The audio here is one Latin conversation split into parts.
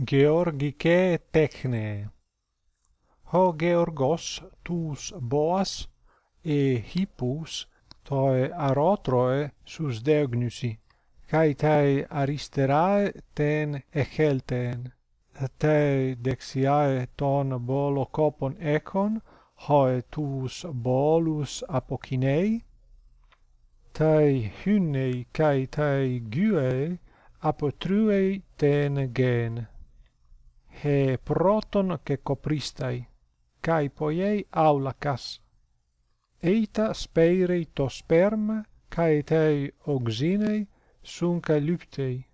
Georgike techne. Ho Georgos tous boas e hippus toi arotroe sus deognusi, kai tai aristerae ten echelten. tai dexiae ton bolo copon econ, hoe tuus bolus apocinei, tai hynnei kai tai gyei apotruei ten gen he proton che copristai kai poiei aulacas eita speirei to sperma kai tei oxinei sun lyptei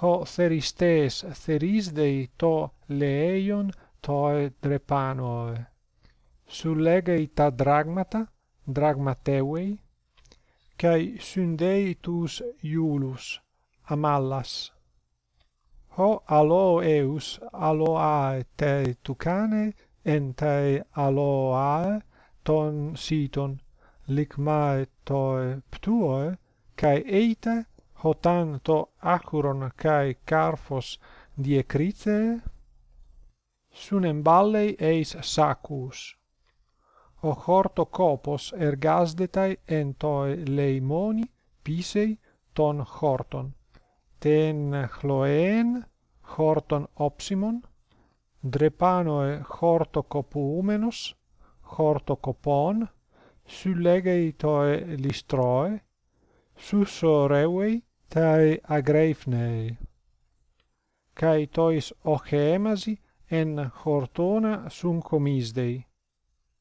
ho theristes therisdei to leion toe drepanoe. Sullegei ta dragmata dragmateuei kai sundei tus iulus amallas ho alo eus aloae te tucane en te aloae ton siton ligmae toe ptuoe kai eite ho tanto acheron kai carphos diekrithe sunemballei eis sacus. O horto copos ergasdetai en toi leimoni pisei ton horton ten chloen horton opsimon drepanoe hortocopumenos hortocopon sylegeitoe listroe susoreuei tai agreifnei. Kai tois ochemasi en hortona suncomisdei